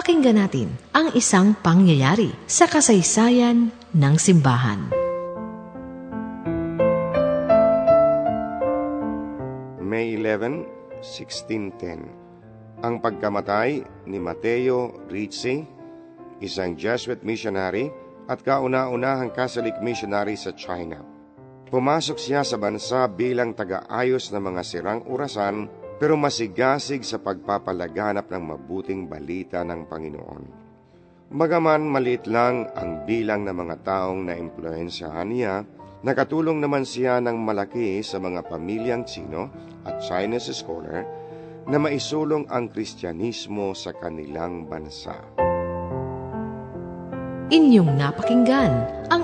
Pakinggan natin ang isang pangyayari sa kasaysayan ng simbahan. May 11, 1610 Ang pagkamatay ni Mateo Rizzi, isang Jesuit missionary at kauna-unahang Catholic missionary sa China. Pumasok siya sa bansa bilang taga-ayos ng mga sirang orasan pero masigasig sa pagpapalaganap ng mabuting balita ng Panginoon. Magaman maliit lang ang bilang ng mga taong na impluensyahan niya, nakatulong naman siya ng malaki sa mga pamilyang Chino at Chinese scholar na maisulong ang Kristyanismo sa kanilang bansa. Inyong napakinggan